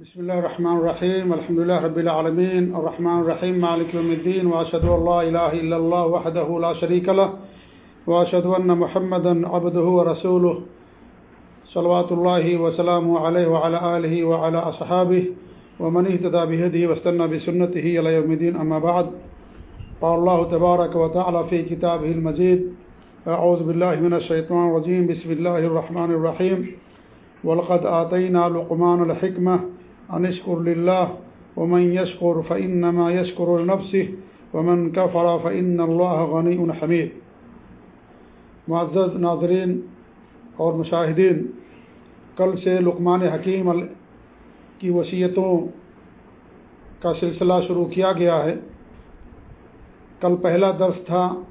بسم الله الرحمن الرحيم الحمد لله رب العالمين الرحمن الرحيم مالك يوم الدين وأشهد أن لا إله إلا الله وحده لا شريك له وأشهد أن محمدا عبده ورسوله صلوات الله وسلامه عليه وعلى آله وعلى أصحابه ومن اهتدى بهديه واستنى بسنته إلى يوم الدين أما بعد، قال الله تبارك وتعالى في كتابه المجيد أعوذ بالله من الشيطان الرجيم بسم الله الرحمن الرحيم ولقد آتينا لقمان الحكمة أن اشكر لله ومن يشكر فإنما يشكر لنفسه ومن كفر فإن الله غني حميد. معزز ناظرین اور مشاہدین، کل سے لقمان حکیم کی وصیتوں کا سلسلہ شروع کیا گیا ہے۔ کل پہلا درس تھا۔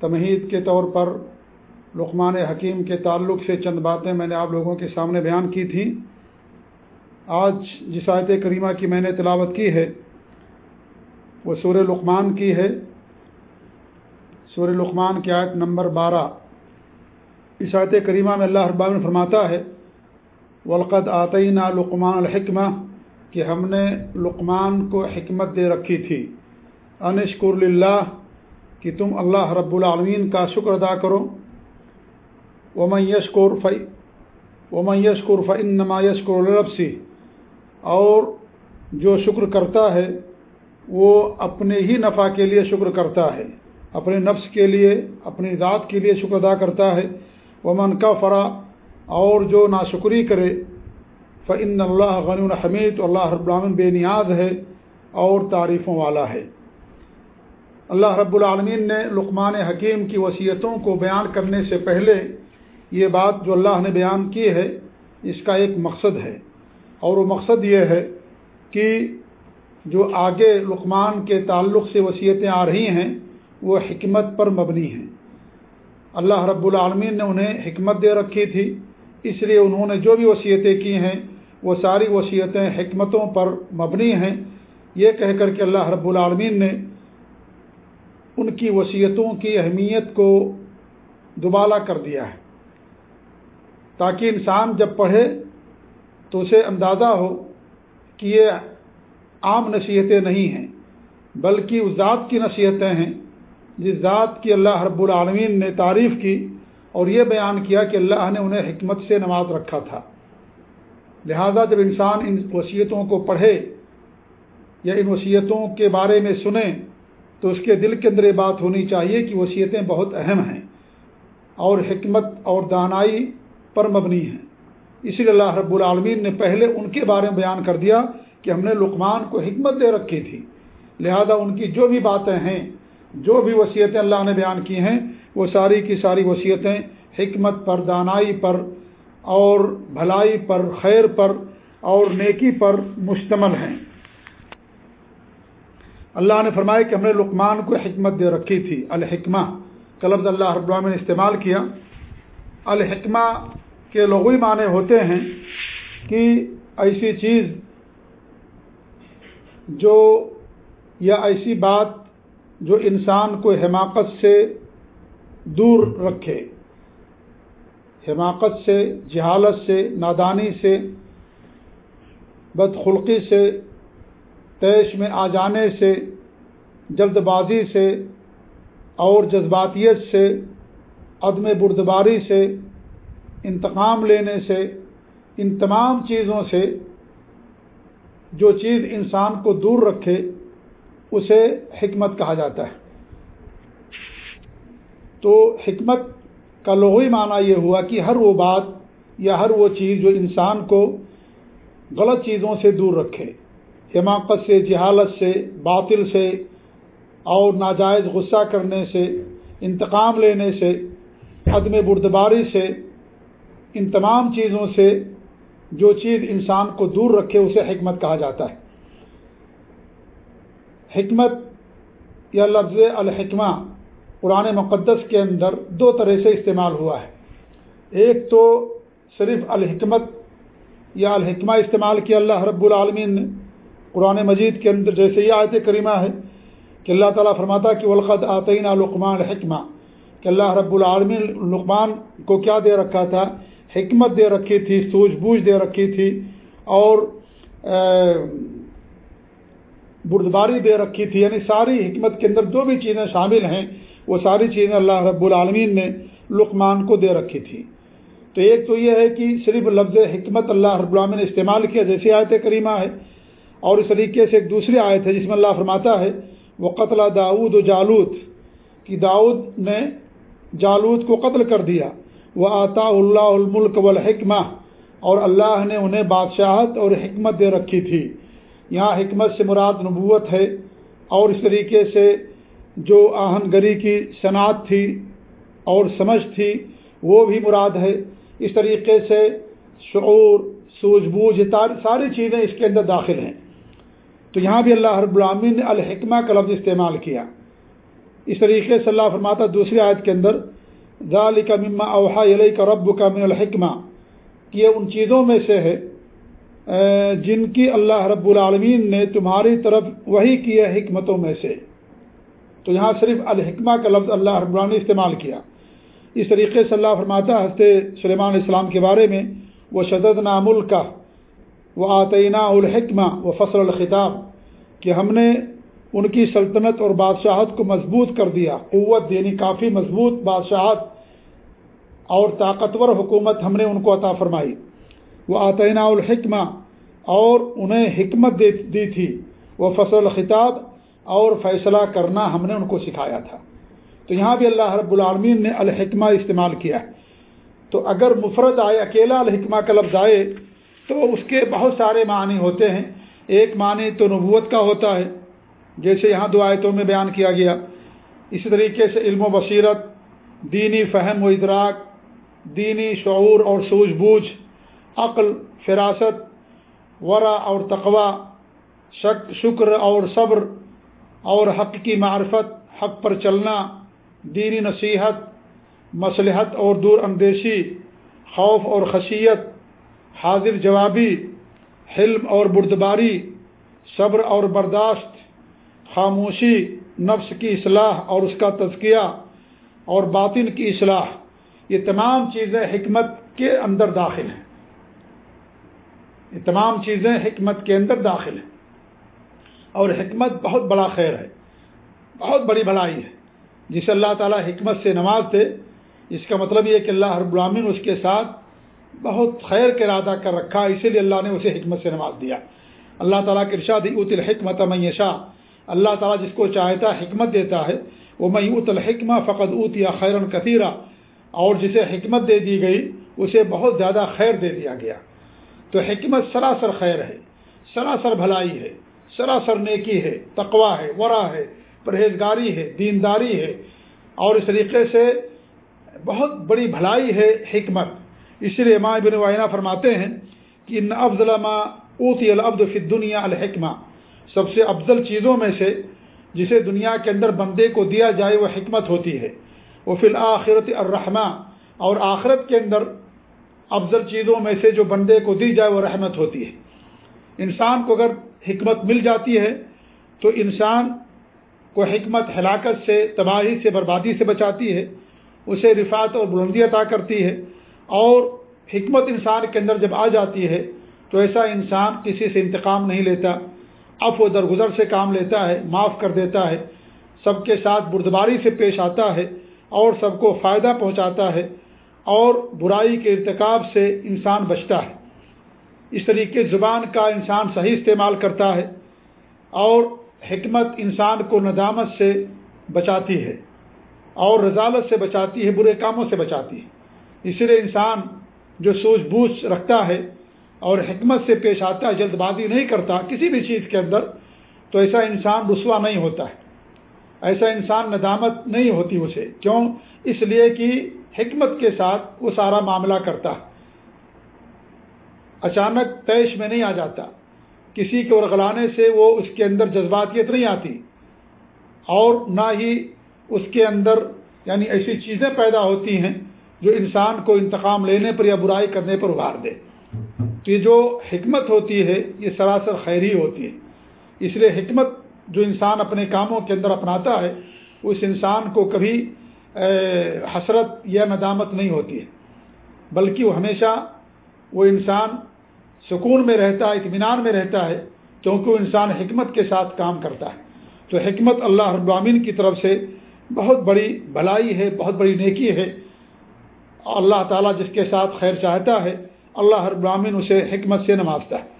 تمہید کے طور پر لقمان حکیم کے تعلق سے چند باتیں میں نے آپ لوگوں کے سامنے بیان کی تھیں۔ آج جس آیت کریمہ کی میں نے تلاوت کی ہے، وہ سور لقمان کی ہے۔ سور لقمان کی آیت نمبر بارہ۔ اس آیت کریمہ میں اللہ ابام فرماتا ہے، ولقد آتئینہ لقمان الحکمہ کہ ہم نے لقمان کو حکمت دے رکھی تھی۔ انشکر اللہ کہ تم اللہ رب العالمین کا شکر ادا کرو۔ ومن یشکر فی ومن یشکر فنما یشکر الربسی اور جو شکر کرتا ہے، وہ اپنے ہی نفع کے لیے شکر کرتا ہے۔ اپنے نفس کے لیے، اپنی ذات کے لیے شکر ادا کرتا ہے۔ وہ من کا فرا اور جو ناشکری کرے فعن اللہ غنی الحمید اللہ رب العالمین بے نیاز ہے اور تعریفوں والا ہے۔ اللہ رب العالمین نے لقمان حکیم کی وصیتوں کو بیان کرنے سے پہلے یہ بات جو اللہ نے بیان کی ہے، اس کا ایک مقصد ہے۔ اور وہ مقصد یہ ہے کہ جو آگے لقمان کے تعلق سے وصیتیں آ رہی ہیں، وہ حکمت پر مبنی ہیں۔ اللہ رب العالمین نے انہیں حکمت دے رکھی تھی، اس لیے انہوں نے جو بھی وصیتیں کی ہیں، وہ ساری وصیتیں حکمتوں پر مبنی ہیں۔ یہ کہہ کر کے اللہ رب العالمین نے ان کی وصیتوں کی اہمیت کو دوبالا کر دیا ہے۔ تاکہ انسان جب پڑھے تو اسے اندازہ ہو کہ یہ عام نصیحتیں نہیں ہیں، بلکہ اس ذات کی نصیحتیں ہیں، جس ذات کی اللہ رب العالمین نے تعریف کی اور یہ بیان کیا کہ اللہ نے انہیں حکمت سے نماز رکھا تھا۔ لہذا جب انسان ان وصیتوں کو پڑھے یا ان وصیتوں کے بارے میں سنیں تو اس کے دل کے اندر یہ بات ہونی چاہیے کہ وصیتیں بہت اہم ہیں اور حکمت اور دانائی پر مبنی ہیں۔ اسی لیے اللہ رب العالمین نے پہلے ان کے بارے میں بیان کر دیا کہ ہم نے لقمان کو حکمت دے رکھی تھی۔ لہذا ان کی جو بھی باتیں ہیں، جو بھی وصیتیں اللہ نے بیان کی ہیں، وہ ساری کی ساری وصیتیں حکمت پر، دانائی پر اور بھلائی پر، خیر پر اور نیکی پر مشتمل ہیں۔ اللہ نے فرمایا کہ ہم نے لقمان کو حکمت دے رکھی تھی، الحکمہ۔ کلفظ اللہ رب العالمین نے استعمال کیا۔ الحکمہ کے لغوی معنی ہوتے ہیں کہ ایسی چیز جو یا ایسی بات جو انسان کو حماقت سے دور رکھے، حماقت سے، جہالت سے، نادانی سے، بدخلقی سے تیش میں آ جانے سے، جلد بازی سے، اور جذباتیت سے، عدم بردباری سے انتقام لینے سے، ان تمام چیزوں سے جو چیز انسان کو دور رکھے، اسے حکمت کہا جاتا ہے۔ تو حکمت کا لغوی معنی یہ ہوا کہ ہر وہ بات یا ہر وہ چیز جو انسان کو غلط چیزوں سے دور رکھے، حماقت سے، جہالت سے، باطل سے اور ناجائز غصہ کرنے سے، انتقام لینے سے، عدم بردباری سے ان تمام چیزوں سے جو چیز انسان کو دور رکھے اسے حکمت کہا جاتا ہے۔ حکمت یا لفظ الحکمہ قرآن مقدس کے اندر دو طرح سے استعمال ہوا ہے۔ ایک تو صرف الحکمت یا الحکمہ استعمال کیا اللہ رب العالمین نے قرآن مجید کے اندر، جیسے یہ آیت کریمہ ہے کہ اللہ تعالیٰ فرماتا کہ ولقد آتئین لقمان الحکمہ کہ اللہ رب العالمین لقمان کو کیا دے رکھا تھا؟ حکمت دے رکھی تھی سوجھ بوجھ دے رکھی تھی اور بردباری دے رکھی تھی۔ یعنی ساری حکمت کے اندر جو بھی چیزیں شامل ہیں، وہ ساری چیزیں اللہ رب العالمین نے لقمان کو دے رکھی تھی۔ تو ایک تو یہ ہے کہ صرف لفظ حکمت اللہ رب العالمین نے استعمال کیا جیسی آیت کریمہ ہے، اور اس طریقے سے ایک دوسری آیت ہے جس میں اللہ فرماتا ہے وہ قتل داود و جالوت کہ داؤد نے جالود کو قتل کر دیا۔ وہ آتا اللہ الملک والحکمہ۔ اور اللہ نے انہیں بادشاہت اور حکمت دے رکھی تھی۔ یہاں حکمت سے مراد نبوت ہے۔ اور اس طریقے سے جو آہن گری کی صنعت تھی اور سمجھ تھی، وہ بھی مراد ہے۔ اس طریقے سے شعور، سوجھ بوجھ ساری چیزیں اس کے اندر داخل ہیں۔ تو یہاں بھی اللہ رب العامین نے الحکمہ کا لفظ استعمال کیا۔ اس طریقے سے اللہ فرماتا دوسری آیت کے اندر ذالک مما اوحا علیہ کا رب من الحکمہ یہ ان چیزوں میں سے ہے جن کی اللہ رب العالمین نے تمہاری طرف وہی کیا حکمتوں میں سے۔ تو یہاں صرف الحکمہ کا لفظ اللہ رب العالمین نے استعمال کیا۔ اس طریقے سے اللہ فرماتا ہنستے سلیمان السلام کے بارے میں وہ شدد نامل کا وہ آتینہ الحکمہ و فصل الخطاب کہ ہم نے ان کی سلطنت اور بادشاہت کو مضبوط کر دیا، قوت یعنی کافی مضبوط بادشاہت۔ اور طاقتور حکومت ہم نے ان کو عطا فرمائی۔ وہ آتینہ الحکمہ اور انہیں حکمت دی تھی۔ وہ فصل خطاب اور فیصلہ کرنا ہم نے ان کو سکھایا تھا۔ تو یہاں بھی اللہ رب العالمین نے الحکمہ استعمال کیا۔ ہے تو اگر مفرد آئے، اکیلا الحکمہ کا لفظ آئے، تو اس کے بہت سارے معنی ہوتے ہیں۔ ایک معنی تو نبوت کا ہوتا ہے، جیسے یہاں دو آیتوں میں بیان کیا گیا۔ اسی طریقے سے علم و بصیرت، دینی فہم و ادراک دینی شعور اور سوجھ بوجھ، عقل، فراست ورا اور تقوا شک، شکر اور صبر اور حق کی معرفت، حق پر چلنا، دینی نصیحت، مصلحت اور دور اندیشی، خوف اور خشیت، حاضر جوابی، حلم اور بردباری، صبر اور برداشت، خاموشی، نفس کی اصلاح اور اس کا تزکیہ اور باطن کی اصلاح۔ یہ تمام چیزیں حکمت کے اندر داخل ہیں۔ یہ تمام چیزیں حکمت کے اندر داخل ہیں۔ اور حکمت بہت بڑا خیر ہے، بہت بڑی بھلائی ہے۔ جسے اللہ تعالیٰ حکمت سے نوازتے، اس کا مطلب یہ کہ اللہ ہر غلامین اس کے ساتھ بہت خیر کے ارادہ کر رکھا، اسی لیے اللہ نے اسے حکمت سے نواز دیا۔ اللہ تعالیٰ کے ارشاد اوت الحکمت میشا اللہ تعالیٰ جس کو چاہتا حکمت دیتا ہے وہ میں اوت الحکمہ فقط اوت یا خیرن کثیرہ اور جسے حکمت دے دی گئی، اسے بہت زیادہ خیر دے دیا گیا۔ تو حکمت سراسر خیر ہے، سراسر بھلائی ہے، سراسر نیکی ہے تقوا ہے، ورا ہے، پرہیزگاری ہے، دینداری ہے۔ اور اس طریقے سے بہت بڑی بھلائی ہے حکمت۔ اس لیے ماں بن وائنا فرماتے ہیں کہ ان افضل ما اوتی العبد فی دنیا الحکمہ۔ سب سے افضل چیزوں میں سے جسے دنیا کے اندر بندے کو دیا جائے وہ حکمت ہوتی ہے۔ وہ فی الآخرت الرحمہ اور آخرت کے اندر افضل چیزوں میں سے جو بندے کو دی جائے وہ رحمت ہوتی ہے۔ انسان کو اگر حکمت مل جاتی ہے تو انسان کو حکمت ہلاکت سے، تباہی سے، بربادی سے بچاتی ہے۔ اسے رفات اور بلندی عطا کرتی ہے۔ اور حکمت انسان کے اندر جب آ جاتی ہے تو ایسا انسان کسی سے انتقام نہیں لیتا۔ اف و درگزر سے کام لیتا ہے، معاف کر دیتا ہے۔ سب کے ساتھ بردباری سے پیش آتا ہے۔ اور سب کو فائدہ پہنچاتا ہے اور برائی کے ارتکاب سے انسان بچتا ہے۔ اس طریقے زبان کا انسان صحیح استعمال کرتا ہے اور حکمت انسان کو ندامت سے بچاتی ہے اور رضالت سے بچاتی ہے، برے کاموں سے بچاتی ہے۔ اسی لیے انسان جو سوچ بوجھ رکھتا ہے اور حکمت سے پیش آتا ہے، جلد بازی نہیں کرتا کسی بھی چیز کے اندر، تو ایسا انسان رسوا نہیں ہوتا ہے۔ ایسا انسان ندامت نہیں ہوتی اسے۔ کیوں؟ اس لیے کہ حکمت کے ساتھ وہ سارا معاملہ کرتا۔ اچانک تیش میں نہیں آ جاتا۔ کسی کو رغلانے سے وہ اس کے اندر جذباتیت نہیں آتی۔ اور نہ ہی اس کے اندر یعنی ایسی چیزیں پیدا ہوتی ہیں جو انسان کو انتقام لینے پر یا برائی کرنے پر ابھار دے۔ تو یہ جو حکمت ہوتی ہے، یہ سراسر خیری ہوتی ہے۔ اس لیے حکمت جو انسان اپنے کاموں کے اندر اپناتا ہے، اس انسان کو کبھی حسرت یا ندامت نہیں ہوتی ہے۔ بلکہ وہ ہمیشہ وہ انسان سکون میں رہتا ہے، اطمینان میں رہتا ہے، کیونکہ وہ انسان حکمت کے ساتھ کام کرتا ہے۔ تو حکمت اللہ ابامین کی طرف سے بہت بڑی بھلائی ہے، بہت بڑی نیکی ہے۔ اللہ تعالیٰ جس کے ساتھ خیر چاہتا ہے، اللہ ابامین اسے حکمت سے نوازتا ہے۔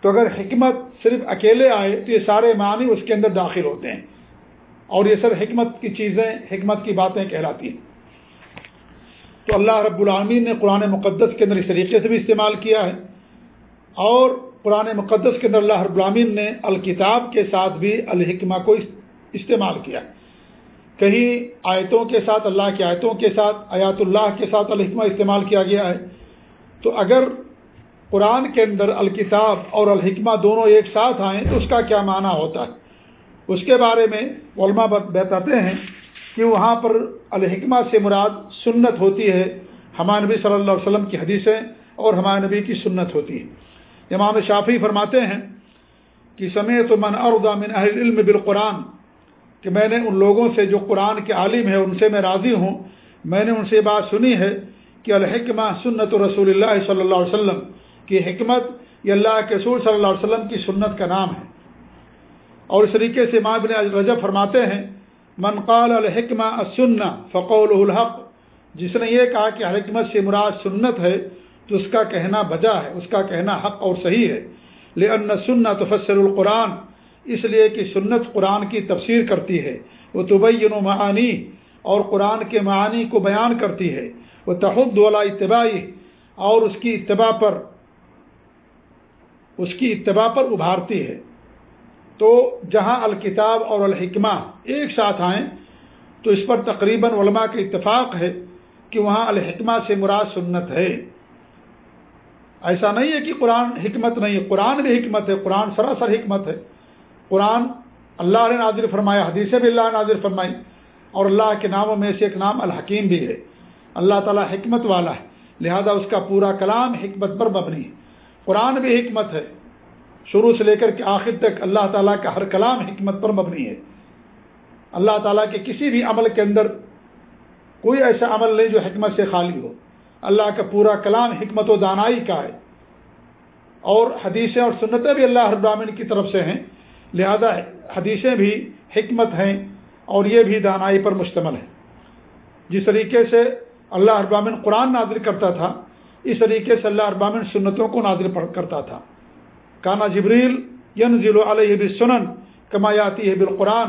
تو اگر حکمت صرف اکیلے آئے تو یہ سارے معنی اس کے اندر داخل ہوتے ہیں۔ اور یہ سب حکمت کی چیزیں، حکمت کی باتیں کہلاتی ہیں۔ تو اللہ رب العامین نے قرآن مقدس کے اندر اس طریقے سے بھی استعمال کیا ہے۔ اور قرآن مقدس کے اندر اللہ رب العامین نے الکتاب کے ساتھ بھی الحکمہ کو استعمال کیا۔ کہیں آیتوں کے ساتھ، اللہ کی آیتوں کے ساتھ، آیات اللہ کے ساتھ الحکمہ استعمال کیا گیا ہے۔ تو اگر قرآن کے اندر الکتاب اور الحکمہ دونوں ایک ساتھ آئیں تو اس کا کیا معنی ہوتا ہے؟ اس کے بارے میں علماء بتاتے ہیں کہ وہاں پر الحکمہ سے مراد سنت ہوتی ہے۔ ہمارے نبی صلی اللہ علیہ وسلم کی حدیثیں اور ہمارے نبی کی سنت ہوتی ہے امام شافی فرماتے ہیں کہ سمیت من اردا من اہل علم بالقرآن، کہ میں نے ان لوگوں سے جو قرآن کے عالم ہے ان سے میں راضی ہوں۔ میں نے ان سے بات سنی ہے کہ الحکمہ سنت رسول اللہ صلی اللہ علیہ وسلم کی حکمت یہ اللہ کے رسول صلی اللہ علیہ وسلم کی سنت کا نام ہے۔ اور اس طریقے سے ماں ابن رجب فرماتے ہیں، من قال الحکمہ سننا فقول الحق جس نے یہ کہا کہ حکمت سے مراد سنت ہے، تو اس کا کہنا بجا ہے، اس کا کہنا حق اور صحیح ہے۔ لیکن سننا تفسر القرآن، اس لیے کہ سنت قرآن کی تفسیر کرتی ہے۔ وہ طبین و معانی، اور قرآن کے معانی کو بیان کرتی ہے۔ وہ تحد والا اتباعی اور اس کی اتباع پر اس کی اتباع پر ابھارتی ہے۔ تو جہاں الکتاب اور الحکمہ ایک ساتھ آئیں، تو اس پر تقریباً علماء کے اتفاق ہے کہ وہاں الحکمہ سے مراد سنت ہے۔ ایسا نہیں ہے کہ قرآن حکمت نہیں ہے۔ قرآن بھی حکمت ہے، قرآن سراسر حکمت ہے۔ قرآن اللہ نے نازر فرمایا، حدیثیں بھی اللہ نازر فرمائی اور اللہ کے ناموں میں سے ایک نام الحکیم بھی ہے۔ اللہ تعالیٰ حکمت والا ہے، لہذا اس کا پورا کلام حکمت پر مبنی ہے۔ قرآن بھی حکمت ہے۔ شروع سے لے کر کے آخر تک اللہ تعالیٰ کا ہر کلام حکمت پر مبنی ہے۔ اللہ تعالیٰ کے کسی بھی عمل کے اندر کوئی ایسا عمل نہیں جو حکمت سے خالی ہو۔ اللہ کا پورا کلام حکمت و دانائی کا ہے۔ اور حدیثیں اور سنتیں بھی اللہ ابامن کی طرف سے ہیں۔ لہذا حدیثیں بھی حکمت ہیں اور یہ بھی دانائی پر مشتمل ہے جس طریقے سے اللہ ابامن قرآن نازل کرتا تھا اس طریقے سے اللہ ابامن سنتوں کو نازل کرتا تھا۔ کانا جبریل ین ضلع علیہ سنن کمایاتی ہے بالقرآن۔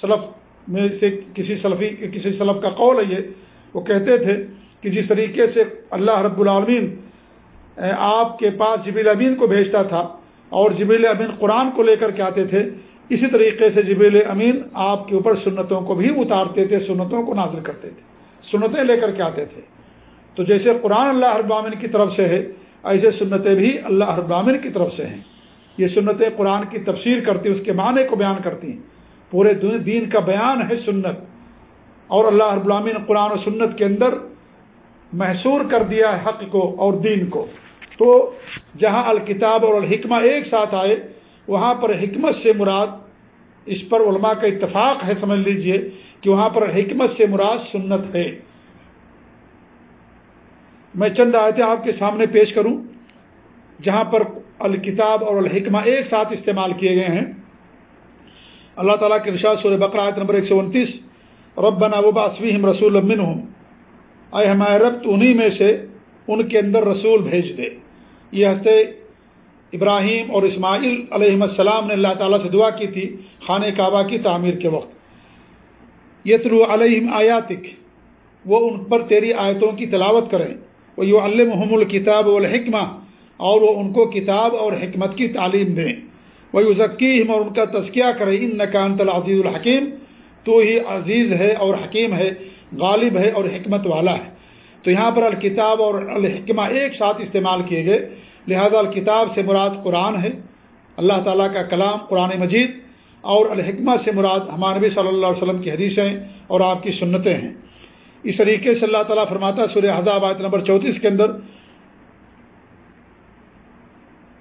صلف میں سے کسی سلفی کسی سلف کا قول ہے یہ۔ وہ کہتے تھے کہ جس طریقے سے اللہ رب العالمین آپ کے پاس جبیل امین کو بھیجتا تھا اور جبیل امین قرآن کو لے کر کے آتے تھے، اسی طریقے سے جبیل امین آپ کے اوپر سنتوں کو بھی اتارتے تھے، سنتوں کو نازل کرتے تھے، سنتیں لے کر کے آتے تھے۔ تو جیسے قرآن اللہ ابامن کی طرف سے ہے، ایسے سنتیں بھی اللہ ابامن کی طرف سے ہیں۔ یہ سنتیں قرآن کی تفسیر کرتی، اس کے معنی کو بیان کرتی ہیں۔ پورے دین کا بیان ہے سنت۔ اور اللہ ابامن قرآن و سنت کے اندر محصور کر دیا ہے حق کو اور دین کو۔ تو جہاں الکتاب اور الحکمہ ایک ساتھ آئے، وہاں پر حکمت سے مراد اس پر علماء کا اتفاق ہے، سمجھ لیجیے کہ وہاں پر حکمت سے مراد سنت ہے۔ میں چند آیتیں آپ کے سامنے پیش کروں، جہاں پر الکتاب اور الحکمہ ایک ساتھ استعمال کیے گئے ہیں۔ اللہ تعالیٰ کے نشاط سور آیت نمبر ایک سو انتیس رب وبا رسول امن ہوں اے ہمارے رب، تو انہیں میں سے ان کے اندر رسول بھیج دے۔ یہ ہفتے ابراہیم اور اسماعیل علیہ السلام نے اللہ تعالیٰ سے دعا کی تھی خانہ کعبہ کی تعمیر کے وقت۔ یترو علیہم آیاتک، وہ ان پر تیری آیتوں کی تلاوت کریں۔ وہ یو المحم الکتاب والحکمہ اور وہ ان کو کتاب اور حکمت کی تعلیم دیں۔ وہ یو ذکیم اور ان کا تذکیہ کریں ان نقانت العزیز الحکیم تو ہی عزیز ہے اور حکیم ہے، غالب ہے اور حکمت والا ہے۔ تو یہاں پر الکتاب اور الحکمہ ایک ساتھ استعمال کیے گئے۔ لہذا الکتاب سے مراد قرآن ہے، اللہ تعالیٰ کا کلام قرآن مجید، اور الحکمہ سے مراد ہمارے صلی اللہ علیہ وسلم کی حدیثیں اور آپ کی سنتیں ہیں۔ اس طریقے سے اللہ تعالیٰ فرماتا سورہ حضاب آیت نمبر چونتیس کے اندر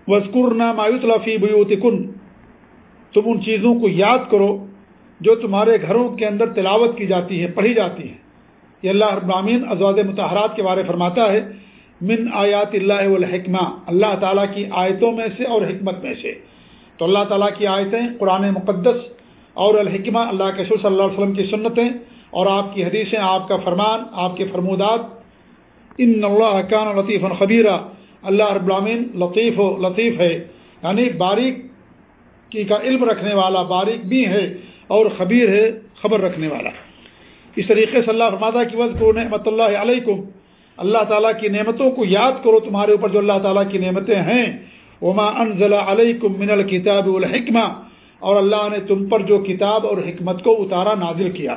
وزقر مایوت لفی بیوت کن تم ان چیزوں کو یاد کرو جو تمہارے گھروں کے اندر تلاوت کی جاتی ہے پڑھی جاتی ہے یہ اللہ ابرامین ازواد متحرات کے بارے فرماتا ہے، من آیات اللہ الحکمہ اللہ تعالیٰ کی آیتوں میں سے اور حکمت میں سے۔ تو اللہ تعالیٰ کی آیتیں قرآن مقدس اور الحکمہ اللہ کے صلی اللہ علیہ وسلم کی سنتیں اور آپ کی حدیثیں، آپ کا فرمان، آپ کے فرمودات۔ ان اللہ کان لطیف الخبیرہ اللہ رب لطیف و لطیف ہے۔ یعنی باریک کی کا علم رکھنے والا، باریک بھی ہے اور خبیر ہے خبر رکھنے والا۔ اس طریقے سے اللہ فرمادہ کی وضع کو نعمت اللہ علیکم اللہ تعالیٰ کی نعمتوں کو یاد کرو تمہارے اوپر جو اللہ تعالیٰ کی نعمتیں ہیں۔ وما انزل علیکم من الکتاب الحکمہ اور اللہ نے تم پر جو کتاب اور حکمت کو اتارا، نازل کیا۔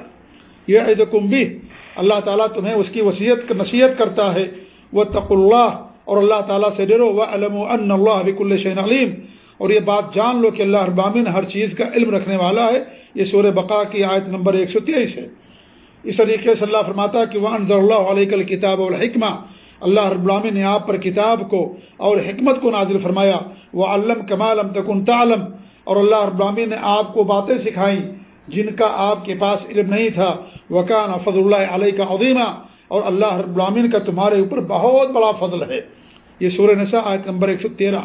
یہ عیدکم بھی اللہ تعالیٰ تمہیں اس کی وصیت نصیحت کرتا ہے۔ وہ تق اللہ، اور اللہ تعالیٰ سے ڈرو۔ وہ علم ان اللہ بک الشین علیم اور یہ بات جان لو کہ اللہ ابامن ہر چیز کا علم رکھنے والا ہے۔ یہ سور بقا کی آیت نمبر ایک سو تیئیس ہے۔ اس طریقے سے اللہ فرماتا کہ وہ انضر اللہ علیہ کتاب الحکمہ اللہ رب العالمین نے آپ پر کتاب کو اور حکمت کو نازل فرمایا۔ وہ علم کمال تکن تعلم۔ اور اللہ رب العالمین نے آپ کو باتیں سکھائیں۔ جن کا آپ کے پاس علم نہیں تھا۔ وکان فضل اللہ علیہ کا عظیمہ اور اللہ رب العالمین کا تمہارے اوپر بہت بڑا فضل ہے۔ یہ سورہ نساء آیت نمبر ایک سو تیرہ۔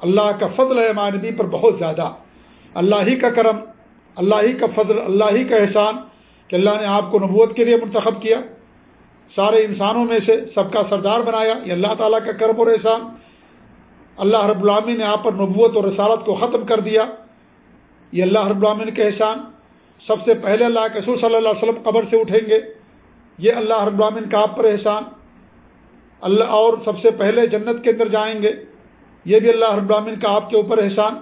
اللہ کا فضل ہے مانبی پر بہت زیادہ۔ اللہ ہی کا کرم، اللہ ہی کا فضل، اللہ ہی کا احسان کہ اللہ نے آپ کو نبوت کے لیے منتخب کیا۔ سارے انسانوں میں سے سب کا سردار بنایا۔ یہ اللہ تعالیٰ کا کرم اور احسان۔ اللہ رب العامی نے آپ پر نبوت اور رسالت کو ختم کر دیا۔ یہ اللہ رب العامن کے احسان سب سے پہلے اللہ کے سور صلی اللہ علیہ وسلم قبر سے اٹھیں گے۔ یہ اللہ رب العامن کا آپ پر احسان۔ اللہ اور سب سے پہلے جنت کے اندر جائیں گے۔ یہ بھی اللہ رب العامن کا آپ کے اوپر احسان۔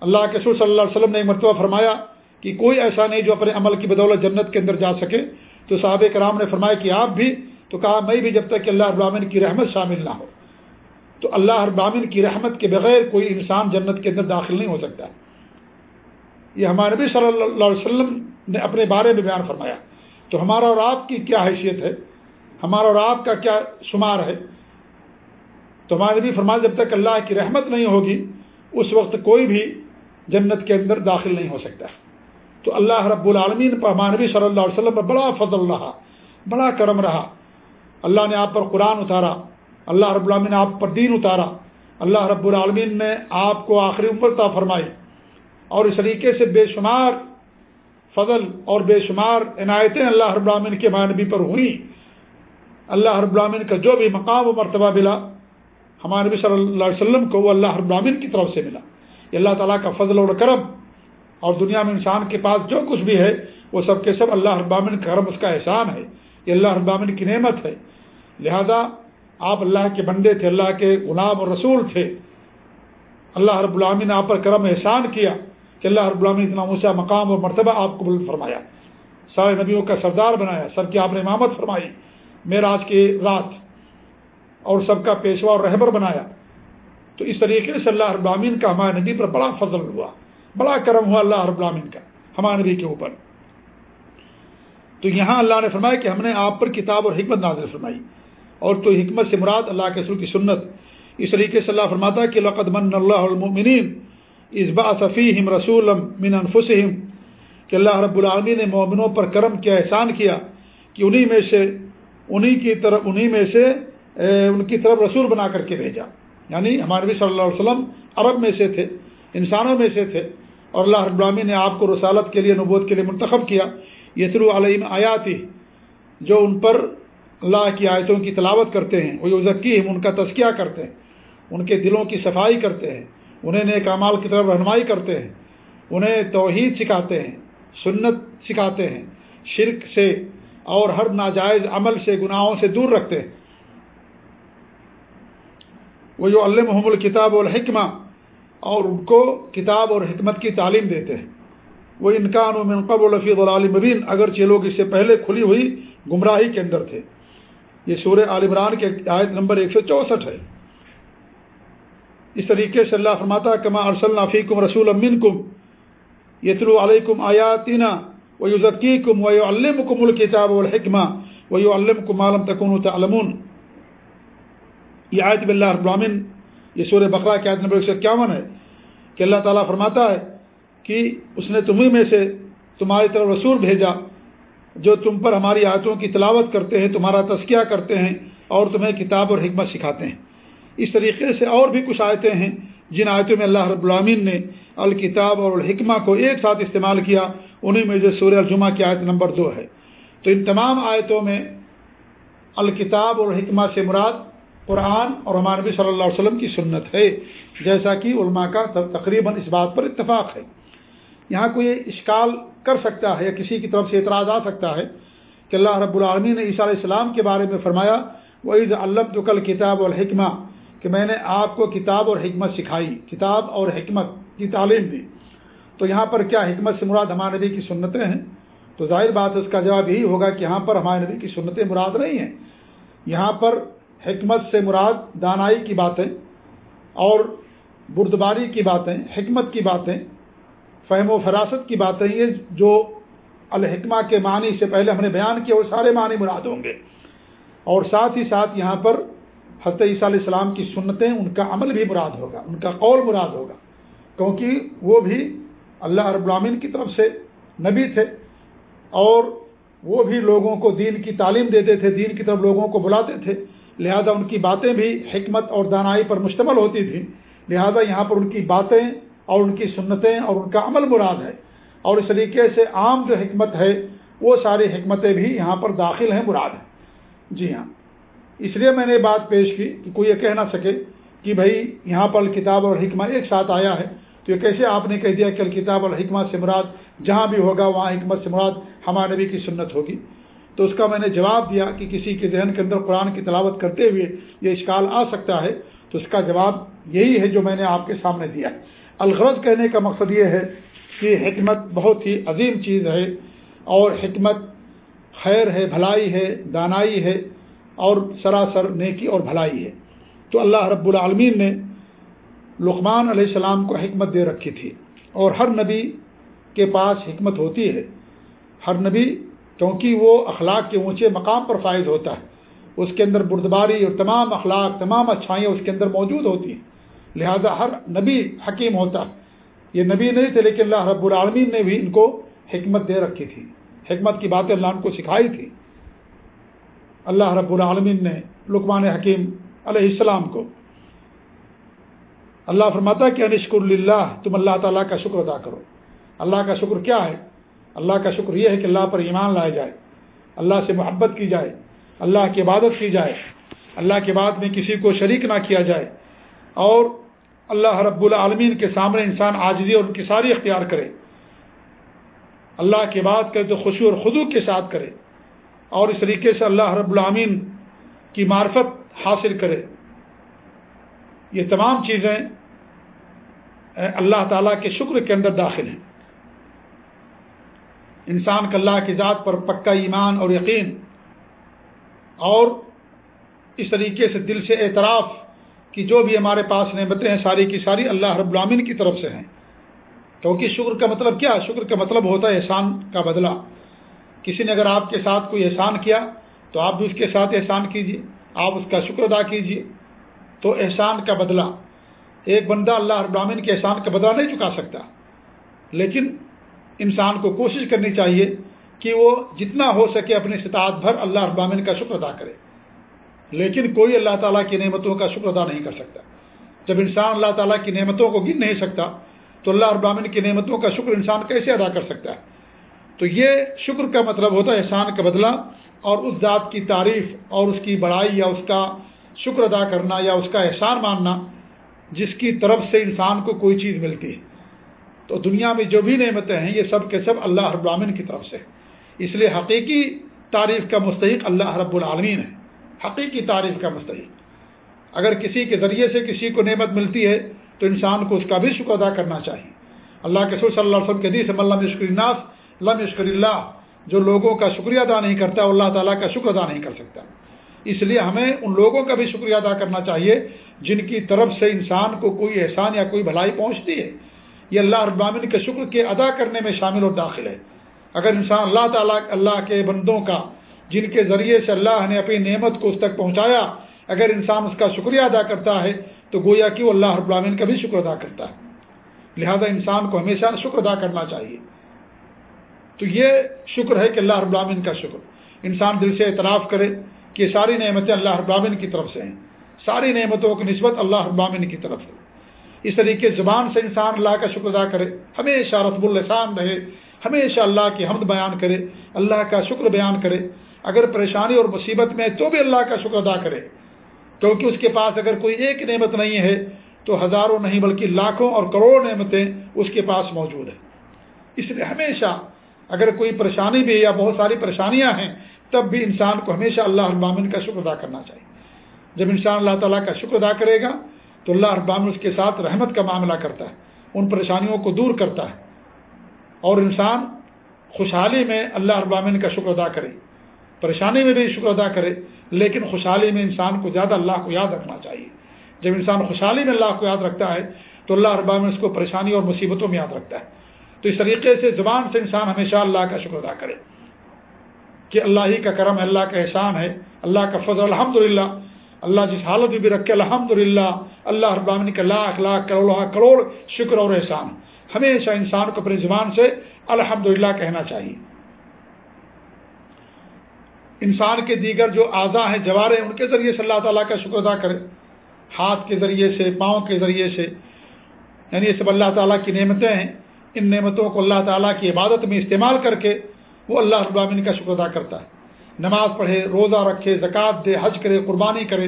اللہ کے سور صلی اللہ علیہ وسلم نے ایک مرتبہ فرمایا کہ کوئی ایسا نہیں جو اپنے عمل کی بدولت جنت کے اندر جا سکے۔ تو صحاب کرام نے فرمایا کہ آپ بھی، تو کہا میں بھی جب تک کہ اللہ ابراہین کی رحمت شامل نہ ہو۔ تو اللہ ابراہین کی رحمت کے بغیر کوئی انسان جنت کے اندر داخل نہیں ہو سکتا۔ یہ ہمارے نبی صلی اللہ علیہ وسلم نے اپنے بارے میں بیان فرمایا۔ تو ہمارا اور آپ کی کیا حیثیت ہے؟ ہمارا اور آپ کا کیا شمار ہے؟ تو ہمارے نبی فرمایا، جب تک اللہ کی رحمت نہیں ہوگی، اس وقت کوئی بھی جنت کے اندر داخل نہیں ہو سکتا۔ تو اللہ رب العالمین پر ہمانبی صلی اللہ علیہ وسلم پر بڑا فضل رہا، بڑا کرم رہا۔ اللہ نے آپ پر قرآن اتارا، اللہ رب العالمین نے آپ پر دین اتارا۔ اللہ رب العالمین نے آپ کو آخری عمر فرمائی۔ اور اس طریقے سے بے شمار فضل اور بے شمار عنایتیں اللہ رب العالمین کے مانبی پر ہوئیں۔ اللہ رب العالمین کا جو بھی مقام و مرتبہ ملا، ہمارے نبی صلی اللہ علیہ وسلم کو وہ اللہ رب العالمین کی طرف سے ملا۔ یہ اللہ تعالیٰ کا فضل اور کرم اور دنیا میں انسان کے پاس جو کچھ بھی ہے، وہ سب کے سب اللہ ابامن کا کرم، اس کا احسان ہے۔ یہ اللہ ابامن کی نعمت ہے۔ لہذا آپ اللہ کے بندے تھے، اللہ کے غلام اور رسول تھے۔ اللہ رب العامن نے آپ پر کرم احسان کیا۔ کہ اللہ رب العامن اتنا اونچا مقام اور مرتبہ آپ کو بلند فرمایا۔ سارے نبیوں کا سردار بنایا، سب کی آپ نے امامت فرمائی۔ معراج کی رات اور سب کا پیشوا اور رہبر بنایا۔ تو اس طریقے سے اللہ رب العامین کا ہمارے نبی پر بڑا فضل ہوا۔ بڑا کرم ہوا اللہ رب العالمین کا، ہمارے نبی کے اوپر۔ تو یہاں اللہ نے فرمایا کہ ہم نے آپ پر کتاب اور حکمت نازل فرمائی۔ اور تو حکمت سے مراد اللہ کے سر کی سنت۔ اس طریقے سے اللہ فرماتا کہ لقد من اللہ المؤمنین۔ اسبا صفیم رسول من انفسہم کہ اللہ رب العالمین نے مومنوں پر کرم کیا، احسان کیا کہ انہی میں سے، انہی کی طرف، انہی میں سے ان کی طرف رسول بنا کر کے بھیجا۔ یعنی ہمارے نبی صلی اللہ علیہ وسلم عرب میں سے تھے، انسانوں میں سے تھے اور اللہ رب العامی نے آپ کو رسالت کے لیے، نبوت کے لیے منتخب کیا۔ یسرو علیم آیاتی، جو ان پر اللہ کی آیتوں کی تلاوت کرتے ہیں۔ وہ ذکی ان کا تذکیہ کرتے ہیں۔ ان کے دلوں کی صفائی کرتے ہیں۔ انہیں نیک اعمال کی طرف رہنمائی کرتے ہیں، انہیں توحید سکھاتے ہیں، سنت سکھاتے ہیں، شرک سے اور ہر ناجائز عمل سے، گناہوں سے دور رکھتے ہیں۔ وہ جو اللہ محمد الکتاب الحکمہ اور ان کو کتاب اور حکمت کی تعلیم دیتے ہیں۔ وہ انکان و منقب الفیظ مبین، اگرچہ لوگ اس سے پہلے کھلی ہوئی گمراہی کے اندر تھے۔ یہ سورہ عالمران کے آیت نمبر ایک سو چونسٹھ ہے۔ اس طریقے سے اللہ فرماتا کما ارسل فیکم رسول امین کم یترو علیکم آیاتینہ وہ ذکی کم و علم کم الکتاب الحکمہ وہ علم کم عالم تکن تعلمون۔ یہ آیت بلّہ ابرامن یہ سورہ بقرہ کی آیت نمبر ایک سو اکیاون ہے کہ اللہ تعالیٰ فرماتا ہے کہ اس نے تمہیں میں سے تمہاری طرف رسول بھیجا جو تم پر ہماری آیتوں کی تلاوت کرتے ہیں، تمہارا تذکیہ کرتے ہیں اور تمہیں کتاب اور حکمت سکھاتے ہیں۔ اس طریقے سے اور بھی کچھ آیتیں ہیں جن آیتوں میں اللہ رب العامین نے الکتاب اور الحکمہ کو ایک ساتھ استعمال کیا انہیں میں جو سورہ الجمہ کی آیت نمبر دو ہے۔ تو ان تمام آیتوں میں الکتاب اور حکمہ سے مراد قرآن اور ہمارے نبی صلی اللہ علیہ وسلم کی سنت ہے، جیسا کہ علماء کا تقریباً اس بات پر اتفاق ہے۔ یہاں کوئی اشکال کر سکتا ہے یا کسی کی طرف سے اعتراض آ سکتا ہے کہ اللہ رب العالمین نے عیسیٰ علیہ السلام کے بارے میں فرمایا وہ عید اللہ دکل کتاب الحکمہ کہ میں نے آپ کو کتاب اور حکمت سکھائی، کتاب اور حکمت کی تعلیم دی۔ تو یہاں پر کیا حکمت سے مراد ہمارے نبی کی سنتیں ہیں؟ تو ظاہر بات اس کا جواب یہی ہوگا کہ یہاں پر ہمارے نبی کی سنتیں مراد نہیں ہیں۔ یہاں پر حکمت سے مراد دانائی کی باتیں اور بردباری کی باتیں، حکمت کی باتیں، فہم و فراست کی باتیں، یہ جو الحکمہ کے معنی سے پہلے ہم نے بیان کیا، وہ سارے معنی مراد ہوں گے۔ اور ساتھ ہی ساتھ یہاں پر حضرت عیسیٰ علیہ السلام کی سنتیں ان کا عمل بھی مراد ہوگا، ان کا قول مراد ہوگا۔ کیونکہ وہ بھی اللہ رب العامین کی طرف سے نبی تھے اور وہ بھی لوگوں کو دین کی تعلیم دیتے تھے، دین کی طرف لوگوں کو بلاتے تھے۔ لہذا ان کی باتیں بھی حکمت اور دانائی پر مشتمل ہوتی تھیں۔ لہذا یہاں پر ان کی باتیں اور ان کی سنتیں اور ان کا عمل مراد ہے۔ اور اس طریقے سے عام جو حکمت ہے، وہ ساری حکمتیں بھی یہاں پر داخل ہیں، مراد ہیں۔ جی ہاں۔ اس لیے میں نے بات پیش کی کہ کوئی یہ کہہ نہ سکے کہ بھائی یہاں پر کتاب اور حکمہ ایک ساتھ آیا ہے، تو یہ کیسے آپ نے کہہ دیا کہ الکتاب اور حکمہ سے مراد جہاں بھی ہوگا وہاں حکمت سے مراد ہمارے نبی کی سنت ہوگی۔ تو اس کا میں نے جواب دیا کہ کسی کے ذہن کے اندر قرآن کی تلاوت کرتے ہوئے یہ اشکال آ سکتا ہے، تو اس کا جواب یہی ہے جو میں نے آپ کے سامنے دیا۔ الغرض کہنے کا مقصد یہ ہے کہ حکمت بہت ہی عظیم چیز ہے اور حکمت خیر ہے، بھلائی ہے، دانائی ہے۔ اور سراسر نیکی اور بھلائی ہے۔ تو اللہ رب العالمین نے لقمان علیہ السلام کو حکمت دے رکھی تھی اور ہر نبی کے پاس حکمت ہوتی ہے۔ ہر نبی کیونکہ وہ اخلاق کے اونچے مقام پر فائد ہوتا ہے۔ اس کے اندر بردباری اور تمام اخلاق، تمام اچھائیاں اس کے اندر موجود ہوتی ہیں۔ لہذا ہر نبی حکیم ہوتا ہے۔ یہ نبی نہیں تھے لیکن اللہ رب العالمین نے بھی ان کو حکمت دے رکھی تھی۔ حکمت کی باتیں اللہ ان کو سکھائی تھی۔ اللہ رب العالمین نے لقمان حکیم علیہ السلام کو اللہ فرماتا کہ انشکر اللہ تم اللہ تعالیٰ کا شکر ادا کرو۔ اللہ کا شکر کیا ہے؟ اللہ کا شکر یہ ہے کہ اللہ پر ایمان لایا جائے، اللہ سے محبت کی جائے، اللہ کی عبادت کی جائے، اللہ کے بعد میں کسی کو شریک نہ کیا جائے۔ اور اللہ رب العالمین کے سامنے انسان آجزی اور ان کی ساری اختیار کرے۔ اللہ کے بعد کرے تو خوشی اور خدو کے ساتھ کرے۔ اور اس طریقے سے اللہ رب العامین کی معرفت حاصل کرے۔ یہ تمام چیزیں اللہ تعالیٰ کے شکر کے اندر داخل ہیں۔ انسان کا اللہ کی ذات پر پکا ایمان اور یقین اور اس طریقے سے دل سے اعتراف کہ جو بھی ہمارے پاس نعمتیں ہیں، ساری کی ساری اللہ رب العامین کی طرف سے ہیں۔ کیونکہ شکر کا مطلب کیا؟ شکر کا مطلب ہوتا ہے احسان کا بدلہ۔ کسی نے اگر آپ کے ساتھ کوئی احسان کیا تو آپ بھی اس کے ساتھ احسان کیجیے آپ اس کا شکر ادا کیجیے تو احسان کا بدلہ، ایک بندہ اللہ ابراہین کے احسان کا بدلہ نہیں چکا سکتا۔ لیکن انسان کو کوشش کرنی چاہیے کہ وہ جتنا ہو سکے اپنی سطاعت بھر اللہ ابراہین کا شکر ادا کرے۔ لیکن کوئی اللہ تعالیٰ کی نعمتوں کا شکر ادا نہیں کر سکتا۔ جب انسان اللہ تعالیٰ کی نعمتوں کو گن نہیں سکتا، تو اللہ ابراہین کی نعمتوں کا شکر انسان کیسے ادا کر سکتا ہے؟ تو یہ شکر کا مطلب ہوتا ہے احسان کا بدلہ اور اس ذات کی تعریف اور اس کی بڑائی یا اس کا شکر ادا کرنا یا اس کا احسان ماننا جس کی طرف سے انسان کو کوئی چیز ملتی ہے۔ تو دنیا میں جو بھی نعمتیں ہیں، یہ سب کے سب اللہ رب العالمین کی طرف سے۔ اس لیے حقیقی تعریف کا مستحق اللہ رب العالمین ہے۔ حقیقی تعریف کا مستحق۔ اگر کسی کے ذریعے سے کسی کو نعمت ملتی ہے، تو انسان کو اس کا بھی شکر ادا کرنا چاہیے۔ اللہ کے سر صلی اللہ علیہ وسلم کے حدیث اللہ شکر الناس لم یشکر اللہ، جو لوگوں کا شکریہ ادا نہیں کرتا، اللہ تعالیٰ کا شکر ادا نہیں کر سکتا۔ اس لیے ہمیں ان لوگوں کا بھی شکریہ ادا کرنا چاہیے، جن کی طرف سے انسان کو کوئی احسان یا کوئی بھلائی پہنچتی ہے۔ یہ اللہ ابامن کے شکر کے ادا کرنے میں شامل اور داخل ہے۔ اگر انسان اللہ تعالیٰ، اللہ کے بندوں کا، جن کے ذریعے سے اللہ نے اپنی نعمت کو اس تک پہنچایا، اگر انسان اس کا شکریہ ادا کرتا ہے، تو گویا کہ وہ اللہ ابامن کا بھی شکر ادا کرتا ہے۔ لہذا انسان کو ہمیشہ شکر ادا کرنا چاہیے۔ تو یہ شکر ہے کہ اللہ رب العالمین کا شکر۔ انسان دل سے اعتراف کرے کہ ساری نعمتیں اللہ رب العالمین کی طرف سے ہیں۔ ساری نعمتوں کی نسبت اللہ رب العالمین کی طرف سے اس طریقے زبان سے انسان اللہ کا شکر ادا کرے، ہمیشہ رتب الحسان رہے، ہمیشہ اللہ کی حمد بیان کرے، اللہ کا شکر بیان کرے۔ اگر پریشانی اور مصیبت میں تو بھی اللہ کا شکر ادا کرے۔ کیونکہ اس کے پاس اگر کوئی ایک نعمت نہیں ہے تو ہزاروں نہیں بلکہ لاکھوں اور کروڑوں نعمتیں اس کے پاس موجود ہیں۔ اس لیے ہمیشہ اگر کوئی پریشانی بھی یا بہت ساری پریشانیاں ہیں، تب بھی انسان کو ہمیشہ اللہ ابامن کا شکر ادا کرنا چاہیے۔ جب انسان اللہ تعالیٰ کا شکر ادا کرے گا، تو اللہ ابامن اس کے ساتھ رحمت کا معاملہ کرتا ہے، ان پریشانیوں کو دور کرتا ہے۔ اور انسان خوشحالی میں اللہ ابامن کا شکر ادا کرے۔ پریشانی میں بھی شکر ادا کرے، لیکن خوشحالی میں انسان کو زیادہ اللہ کو یاد رکھنا چاہیے۔ جب انسان خوشحالی میں اللہ کو یاد رکھتا ہے، تو اللہ ابامن اس کو پریشانی اور مصیبتوں میں یاد رکھتا ہے۔ تو اس طریقے سے زبان سے انسان ہمیشہ اللہ کا شکر ادا کرے۔ کہ اللہ ہی کا کرم اللہ کا احسان ہے، اللہ کا فضل الحمد للہ اللہ جس حالت میں بھی رکھے الحمد للہ اللہ ابامن کا لاکھ لاکھ کروڑ کروڑ شکر اور احسان۔ ہمیشہ انسان کو اپنی زبان سے الحمد کہنا چاہیے۔ انسان کے دیگر جو اعضا ہیں، جوارے ان کے ذریعے سے اللہ تعالیٰ کا شکر ادا کرے۔ ہاتھ کے ذریعے سے، پاؤں کے ذریعے سے۔ یعنی یہ سب اللہ تعالیٰ کی نعمتیں ہیں۔ ان نعمتوں کو اللہ تعالیٰ کی عبادت میں استعمال کر کے وہ اللہ ابامن کا شکر ادا کرتا ہے۔ نماز پڑھے، روزہ رکھے زکوٰۃ دے، حج کرے، قربانی کرے،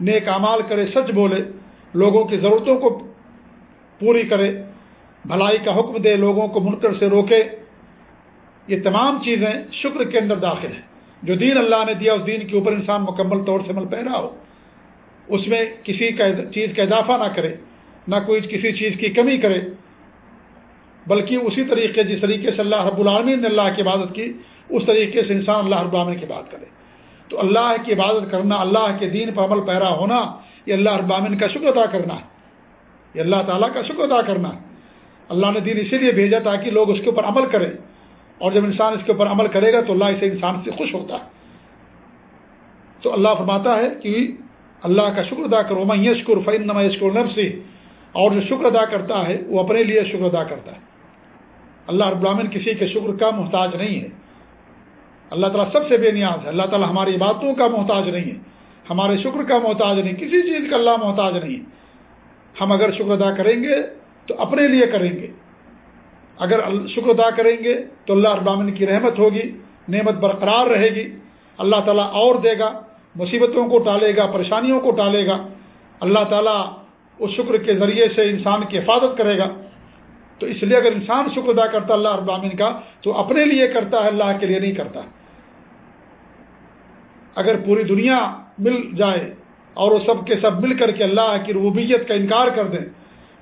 نیک اعمال کرے، سچ بولے، لوگوں کی ضرورتوں کو پوری کرے، بھلائی کا حکم دے، لوگوں کو منکر سے روکے، یہ تمام چیزیں شکر کے اندر داخل ہیں۔ جو دین اللہ نے دیا، اس دین کے اوپر انسان مکمل طور سے عمل پیرا ہو۔ اس میں کسی کا چیز کا اضافہ نہ کرے، نہ کوئی کسی چیز کی کمی کرے۔ بلکہ اسی طریقے جس طریقے سے اللہ رب العالمین نے اللہ کی عبادت کی، اس طریقے سے انسان اللہ رب العالمین کی بات کرے۔ تو اللہ کی عبادت کرنا، اللہ کے دین پر عمل پیرا ہونا، یہ اللہ رب العالمین کا شکر ادا کرنا ہے۔ یہ اللہ تعالیٰ کا شکر ادا کرنا ہے۔ اللہ نے دین اسی لیے بھیجا تاکہ لوگ اس کے اوپر عمل کریں۔ اور جب انسان اس کے اوپر عمل کرے گا تو اللہ اسے انسان سے خوش ہوتا ہے۔ تو اللہ فرماتا ہے کہ اللہ کا شکر ادا کرو۔ میں یشکر فعن نما یشکر نفسی اور جو شکر ادا کرتا ہے، وہ اپنے لیے شکر ادا کرتا ہے۔ اللہ رب العالمین کسی کے شکر کا محتاج نہیں ہے۔ اللہ تعالیٰ سب سے بے نیاز ہے۔ اللہ تعالیٰ ہماری باتوں کا محتاج نہیں ہے۔ ہمارے شکر کا محتاج نہیں، کسی چیز کا اللہ محتاج نہیں ہے۔ ہم اگر شکر ادا کریں گے تو اپنے لیے کریں گے۔ اگر شکر ادا کریں گے تو اللہ ابامن کی رحمت ہوگی، نعمت برقرار رہے گی۔ اللہ تعالیٰ اور دے گا، مصیبتوں کو ٹالے گا، پریشانیوں کو ٹالے گا۔ اللہ تعالیٰ اس شکر کے ذریعے سے انسان کی حفاظت کرے گا۔ تو اس لیے اگر انسان شکر ادا کرتا اللہ ابامن کا، تو اپنے لیے کرتا ہے، اللہ کے لیے نہیں کرتا۔ اگر پوری دنیا مل جائے اور وہ سب کے سب مل کر کے اللہ کی ربوبیت کا انکار کر دیں،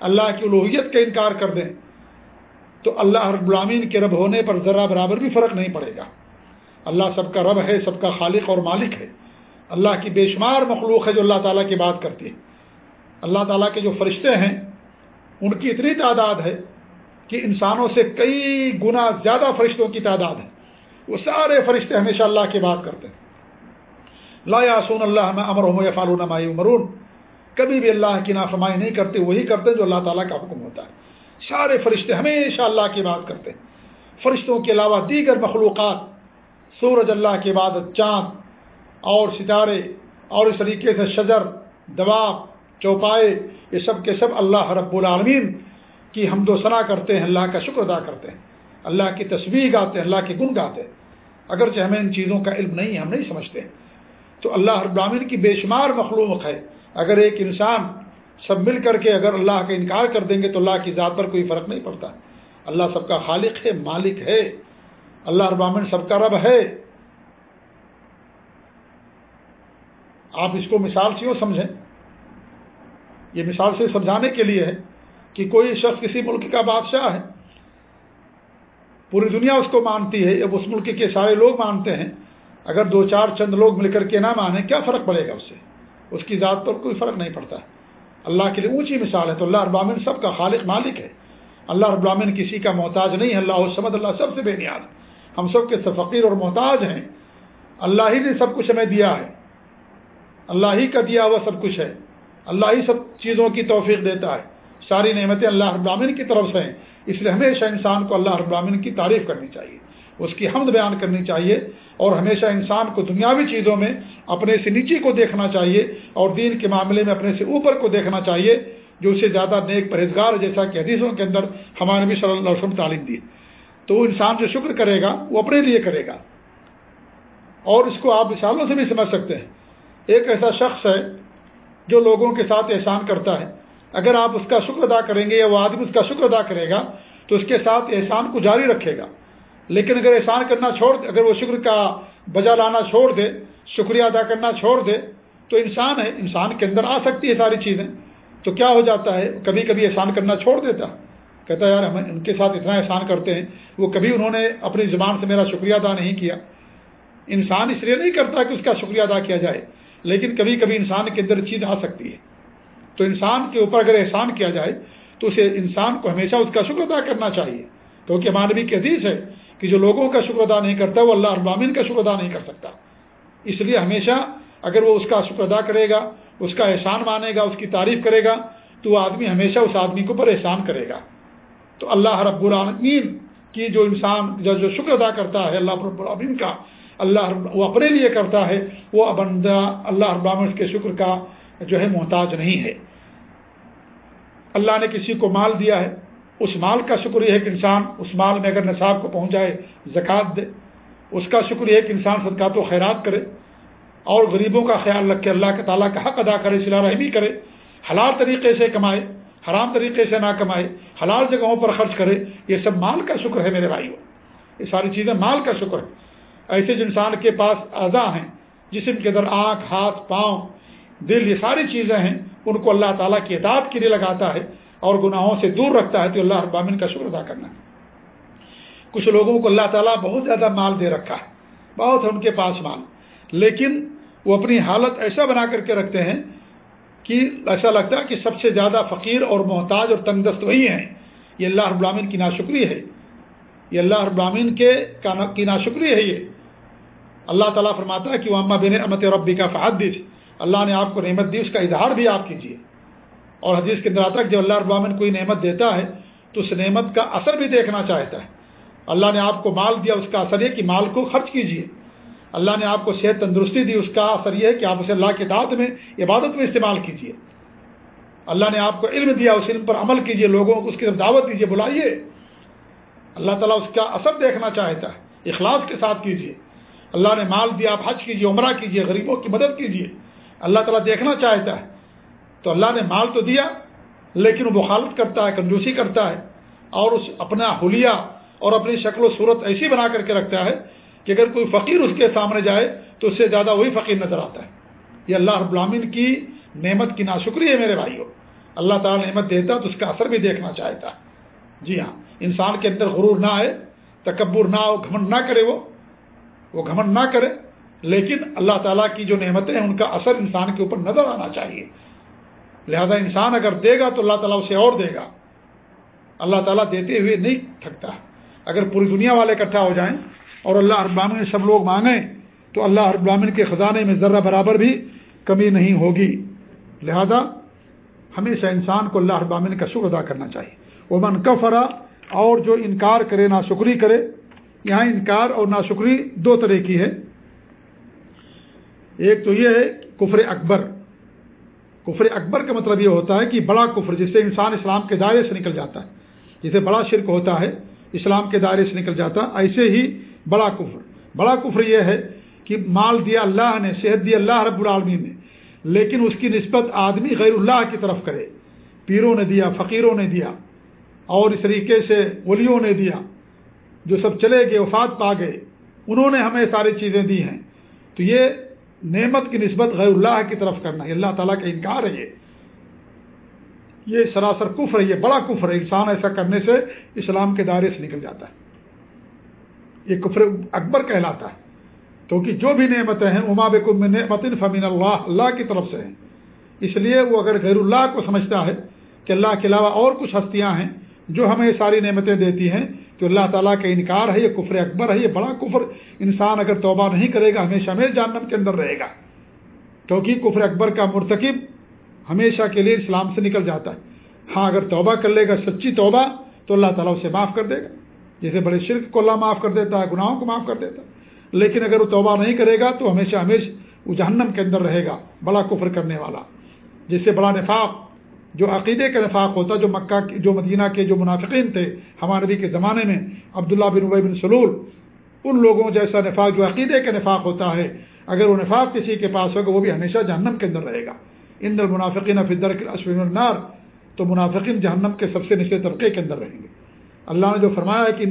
اللہ کی الوحیت کا انکار کر دیں، تو اللہ رب العامین کے رب ہونے پر ذرا برابر بھی فرق نہیں پڑے گا۔ اللہ سب کا رب ہے، سب کا خالق اور مالک ہے۔ اللہ کی بے شمار مخلوق ہے جو اللہ تعالیٰ کی بات کرتی ہے۔ اللہ تعالیٰ کے جو فرشتے ہیں، ان کی اتنی تعداد ہے کہ انسانوں سے کئی گنا زیادہ فرشتوں کی تعداد ہے۔ وہ سارے فرشتے ہمیشہ اللہ کی بات کرتے ہیں۔ لا یاسون اللہ میں امر ہوں یا فالون مائی مرون کبھی بھی اللہ کی نافرمائی نہیں کرتے، وہی کرتے جو اللہ تعالیٰ کا حکم ہوتا ہے۔ سارے فرشتے ہمیشہ اللہ کی بات کرتے ہیں۔ فرشتوں کے علاوہ دیگر مخلوقات، سورج اللہ کی عبادت، چاند اور ستارے اور اس طریقے سے شجر دباب چوپائے، یہ سب کے سب اللہ رب العالمین کی حمد و ثنا کرتے ہیں، اللہ کا شکر ادا کرتے ہیں۔ اللہ کی تصویر گاتے ہیں، اللہ کے گن گاتے ہیں۔ اگرچہ ہمیں ان چیزوں کا علم نہیں ہم نہیں سمجھتے۔ تو اللہ رب کی بے شمار مخلوق ہے۔ اگر ایک انسان سب مل کر کے اگر اللہ کا انکار کر دیں گے تو اللہ کی ذات پر کوئی فرق نہیں پڑتا۔ اللہ سب کا خالق ہے، مالک ہے۔ اللہ ابامن سب کا رب ہے۔ آپ اس کو مثال سے یوں سمجھیں۔ یہ مثال سے سمجھانے کے لیے ہے۔ کہ کوئی شخص کسی ملک کا بادشاہ ہے، پوری دنیا اس کو مانتی ہے، اب اس ملک کے سارے لوگ مانتے ہیں، اگر دو چار چند لوگ مل کر کے نہ مانیں، کیا فرق پڑے گا اس سے؟ اس کی ذات پر کوئی فرق نہیں پڑتا۔ اللہ کے لیے اونچی مثال ہے تو اللہ ابامن سب کا خالق مالک ہے۔ اللہ ابامن کسی کا محتاج نہیں ہے، اللہ سمد، اللہ سب سے بے نیاز۔ ہم سب کے فقیر اور محتاج ہیں۔ اللہ ہی نے سب کچھ ہمیں دیا ہے۔ اللہ ہی کا دیا ہوا سب کچھ ہے۔ اللہ ہی سب چیزوں کی توفیق دیتا ہے۔ ساری نعمتیں اللہ ابامن کی طرف سے ہیں۔ اس لیے ہمیشہ انسان کو اللہ رب العالمین کی تعریف کرنی چاہیے، اس کی حمد بیان کرنی چاہیے اور ہمیشہ انسان کو دنیاوی چیزوں میں اپنے سے نیچے کو دیکھنا چاہیے اور دین کے معاملے میں اپنے سے اوپر کو دیکھنا چاہیے، جو اسے زیادہ نیک پرہیزگار جیسا کہ حدیثوں کے اندر ہمارے نبی صلی اللہ علیہ وسلم تعلیم دی۔ تو وہ انسان جو شکر کرے گا، وہ اپنے لیے کرے گا۔ اور اس کو آپ مثالوں سے بھی سمجھ سکتے ہیں۔ ایک ایسا شخص ہے جو لوگوں کے ساتھ احسان کرتا ہے۔ اگر آپ اس کا شکر ادا کریں گے یا وہ آدمی اس کا شکر ادا کرے گا، تو اس کے ساتھ احسان کو جاری رکھے گا۔ لیکن اگر احسان کرنا چھوڑ دے، اگر وہ شکر کا بجا لانا چھوڑ دے، شکریہ ادا کرنا چھوڑ دے، تو انسان ہے، انسان کے اندر آ سکتی ہے ساری چیزیں۔ تو کیا ہو جاتا ہے؟ کبھی کبھی احسان کرنا چھوڑ دیتا۔ کہتا ہے، یار، ہم ان کے ساتھ اتنا احسان کرتے ہیں۔ وہ کبھی انہوں نے اپنی زبان سے میرا شکریہ ادا نہیں کیا۔ انسان اس لیے نہیں کرتا کہ اس کا شکریہ ادا کیا جائے، لیکن کبھی کبھی انسان کے اندر چیز آ سکتی ہے۔ تو انسان کے اوپر اگر احسان کیا جائے تو اسے انسان کو ہمیشہ اس کا شکر ادا کرنا چاہیے۔ کیونکہ مانوی کی حدیث ہے کہ جو لوگوں کا شکر ادا نہیں کرتا وہ اللہ ابامین کا شکر ادا نہیں کر سکتا۔ اس لیے ہمیشہ اگر وہ اس کا شکر ادا کرے گا، اس کا احسان مانے گا، اس کی تعریف کرے گا، تو وہ آدمی ہمیشہ اس آدمی کے اوپر احسان کرے گا۔ تو اللہ رب العالمین کی جو انسان جو شکر ادا کرتا ہے، اللہ رب العالمین کا، اللہ وہ اپنے لیے کرتا ہے، وہ بندہ اللہ رب کے شکر کا جو ہے محتاج نہیں ہے۔ اللہ نے کسی کو مال دیا ہے، اس مال کا شکر یہ ہے کہ انسان اس مال میں اگر نصاب کو پہنچ جائے زکوٰۃ دے، اس کا شکر یہ ہے کہ انسان صدقات و خیرات کرے۔ اور غریبوں کا خیال رکھ کے اللہ کے تعالیٰ کا حق ادا کرے صلاح رحمی کرے، حلال طریقے سے کمائے، حرام طریقے سے نہ کمائے، حلال جگہوں پر خرچ کرے، یہ سب مال کا شکر ہے میرے بھائیوں۔ یہ ساری چیزیں مال کا شکر ہے ایسے جو انسان کے پاس اعضا ہیں، جسم کے اندر آنکھ، ہاتھ، پاؤں، دل، یہ ساری چیزیں ہیں ان کو اللہ تعالیٰ کی اطاعت کے لیے لگاتا ہے اور گناہوں سے دور رکھتا ہے، تو اللہ ابامن کا شکر ادا کرنا کچھ لوگوں کو اللہ تعالیٰ بہت زیادہ مال دے رکھا ہے، بہت ہے ان کے پاس مال۔ لیکن وہ اپنی حالت ایسا بنا کر کے رکھتے ہیں کہ ایسا لگتا ہے کہ سب سے زیادہ فقیر اور محتاج اور تنگ دست وہی ہیں۔ یہ اللہ رب العالمین کی ناشکری ہے۔ یہ اللہ رب العالمین کے کی ناشکری ہے یہ۔ اللہ تعالیٰ فرماتا ہے کہ وہ اماں بن امت ربی کا فعد اللہ نے آپ کو نعمت دی، اس کا اظہار بھی آپ کیجیے اور حدیث کے اندر آتا ہے کہ جب اللہ ابامن کوئی نعمت دیتا ہے، تو اس نعمت کا اثر بھی دیکھنا چاہتا ہے۔ اللہ نے آپ کو مال دیا، اس کا اثر یہ کہ مال کو خرچ کیجیے اللہ نے آپ کو صحت تندرستی دی، اس کا اثر یہ ہے کہ آپ اسے اللہ کے دعوت میں، عبادت میں استعمال کیجیے اللہ نے آپ کو علم دیا، اس علم پر عمل کیجیے لوگوں کو اس کی طرف دعوت دیجیے بلائیے۔ اللہ تعالیٰ اس کا اثر دیکھنا چاہتا ہے، اخلاص کے ساتھ کیجیے اللہ نے مال دیا، آپ حج کیجیے عمرہ کیجیے غریبوں کی مدد کیجیے اللہ تعالیٰ دیکھنا چاہتا ہے۔ تو اللہ نے مال تو دیا، لیکن وہ بخالت کرتا ہے، کنجوسی کرتا ہے اور اس اپنا حلیہ اور اپنی شکل و صورت ایسی بنا کر کے رکھتا ہے کہ اگر کوئی فقیر اس کے سامنے جائے تو اس سے زیادہ وہی فقیر نظر آتا ہے۔ یہ اللہ رب العالمین کی نعمت کی ناشکری ہے میرے بھائیوں۔ اللہ تعالیٰ نعمت دیتا تو اس کا اثر بھی دیکھنا چاہتا ہے۔ جی ہاں انسان کے اندر غرور نہ آئے، تکبر نہ ہو گھمنڈ نہ کرے وہ۔ وہ گھمنڈ نہ کرے لیکن اللہ تعالیٰ کی جو نعمتیں ہیں، ان کا اثر انسان کے اوپر نظر آنا چاہیے۔ لہذا انسان اگر دے گا تو اللہ تعالیٰ اسے اور دے گا۔ اللہ تعالیٰ دیتے ہوئے نہیں تھکتا۔ اگر پوری دنیا والے اکٹھا ہو جائیں اور اللہ ابامن سب لوگ مانگیں، تو اللہ ابامن کے خزانے میں ذرہ برابر بھی کمی نہیں ہوگی۔ لہذا ہمیشہ انسان کو اللہ ابامن کا شکر ادا کرنا چاہیے۔ وہ من کفرا اور جو انکار کرے نا شکری کرے، یہاں انکار اور نا شکری دو طرح کی ہے۔ ایک تو یہ ہے کفر اکبر۔ کفر اکبر کا مطلب یہ ہوتا ہے کہ بڑا کفر جس سے انسان اسلام کے دائرے سے نکل جاتا ہے۔ جسے بڑا شرک ہوتا ہے، اسلام کے دائرے سے نکل جاتا ہے ایسے ہی بڑا کفر۔ بڑا کفر یہ ہے کہ مال دیا اللہ نے، صحت دی اللہ رب العالمین نے، لیکن اس کی نسبت آدمی غیر اللہ کی طرف کرے۔ پیروں نے دیا، فقیروں نے دیا، اور اس طریقے سے ولیوں نے دیا۔ جو سب چلے گئے، وفات پا گئے، انہوں نے ہمیں ساری چیزیں دی ہیں۔ تو یہ نعمت کی نسبت غیر اللہ کی طرف کرنا یہ اللہ تعالیٰ کا انکار ہے یہ۔ یہ سراسر کفر ہے، یہ بڑا کفر ہے۔ انسان ایسا کرنے سے اسلام کے دائرے سے نکل جاتا ہے۔ یہ کفر اکبر کہلاتا ہے۔ کیونکہ جو بھی نعمتیں ہیں اما بکم نعمت فمین اللہ اللہ کی طرف سے ہیں۔ اس لیے وہ اگر غیر اللہ کو سمجھتا ہے کہ اللہ کے علاوہ اور کچھ ہستیاں ہیں جو ہمیں ساری نعمتیں دیتی ہیں تو اللہ تعالیٰ کا انکار ہے، یہ کفر اکبر ہے، یہ بڑا کفر انسان اگر توبہ نہیں کرے گا، ہمیشہ میں جانب کے اندر رہے گا۔ کیونکہ کفر اکبر کا مرتکب ہمیشہ کے لیے اسلام سے نکل جاتا ہے۔ ہاں اگر توبہ کر لے گا، سچی توبہ، تو اللہ تعالیٰ اسے معاف کر دے گا۔ جیسے بڑے شرک کو اللہ معاف کر دیتا ہے، گناہوں کو معاف کر دیتا ہے۔ لیکن اگر وہ توبہ نہیں کرے گا، تو ہمیشہ ہمیشہ وہ جہنم کے اندر رہے گا، بڑا کفر کرنے والا، جس سے بڑا نفاق جو عقیدے کا نفاق ہوتا، جو مکہ جو مدینہ کے جو منافقین تھے ہمارے نبی کے زمانے میں، عبداللہ بن عبی بن سلول، ان لوگوں جیسا نفاق، جو عقیدے کا نفاق ہوتا ہے، اگر وہ نفاق کسی کے پاس ہوگا، وہ بھی ہمیشہ جہنم کے اندر رہے گا۔ ان المنافقین فدر اشوین النار، تو منافقین جہنم کے سب سے نچلے طبقے کے اندر رہیں گے۔ اللہ نے جو فرمایا ہے کہ